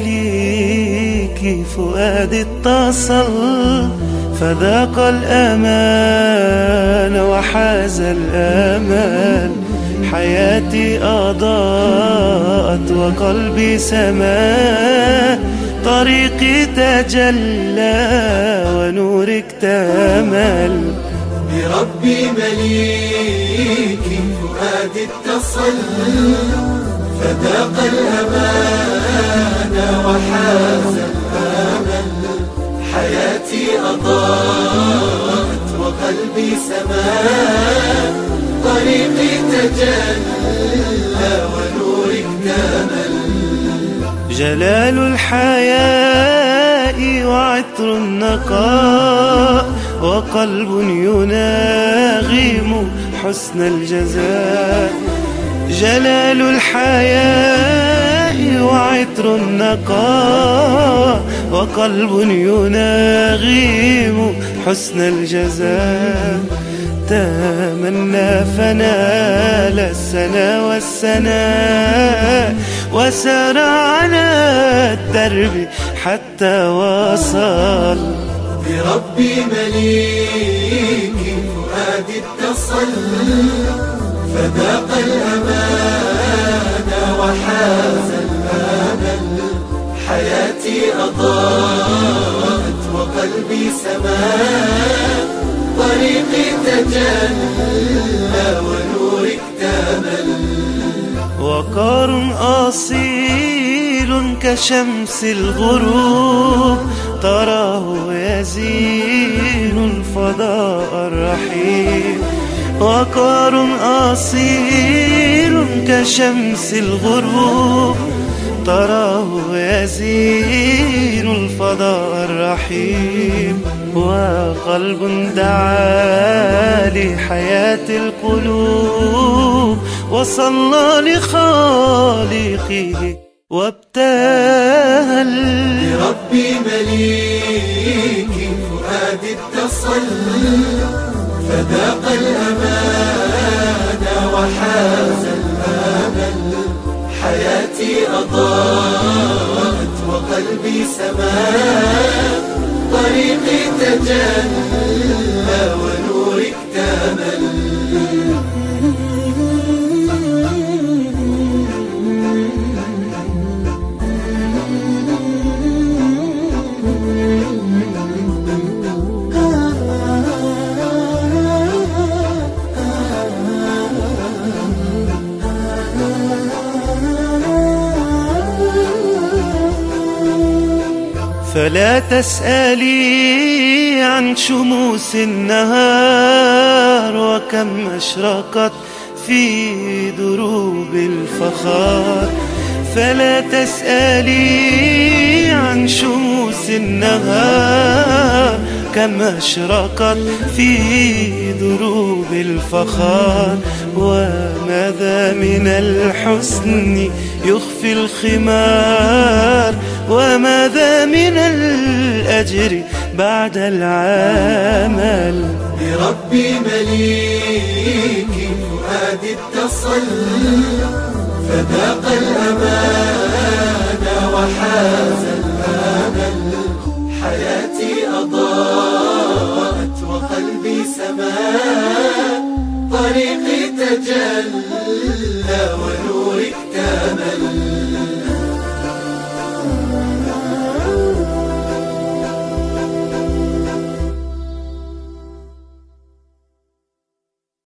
عليك فؤادي اتصل فذاق الأمان وحاز الأمل حياتي أضاءت وقلبي سما. طريقي تجلى ونورك تمل بربي مليكي فؤادي اتصل. فذاق الأمان وحاز الأمل حياتي أضاءت وقلبي سما. طريقي تجلى ونورك كامل جلال الحياء وعطر النقاء وقلب يناغم حسن الجزاء. جلال الحياء وعطر النقاء وقلب يناغم حسن الجزاء. تمنى فنال السنا والسناء وسار على الدرب حتى وصل. بربي مليك فؤادي اتصل فذاق الأمان أضاءت وقلبي سما طريقي تجلى ونورك تمل وقار أصيل كشمس الغروب تراه يزين الفضاء الرحيم. وقار أصيل كشمس الغروب تراه يزين الفضاء الرحيم وقلب دعا لحياة القلوب وصلى لخالقه وابتهل. بربي مليك فؤادي اتصل فذاق الأمان وحاز الأمل حياتي أضاءت سما طريقي تجلى ونورك تمل فلا تسألي عن شموس النهار وكم أشرقت في دروب الفخار. فلا تسألي عن شموس النهار كم أشرقت في دروب الفخار. وماذا من الحسن يخفي الخمار وماذا من الأجر بعد العمل؟ بربي مليك فؤادي اتصل فذاق الأمان وحاز الأمل. حياتي أضاءت وقلبي سما طريقي تجلى.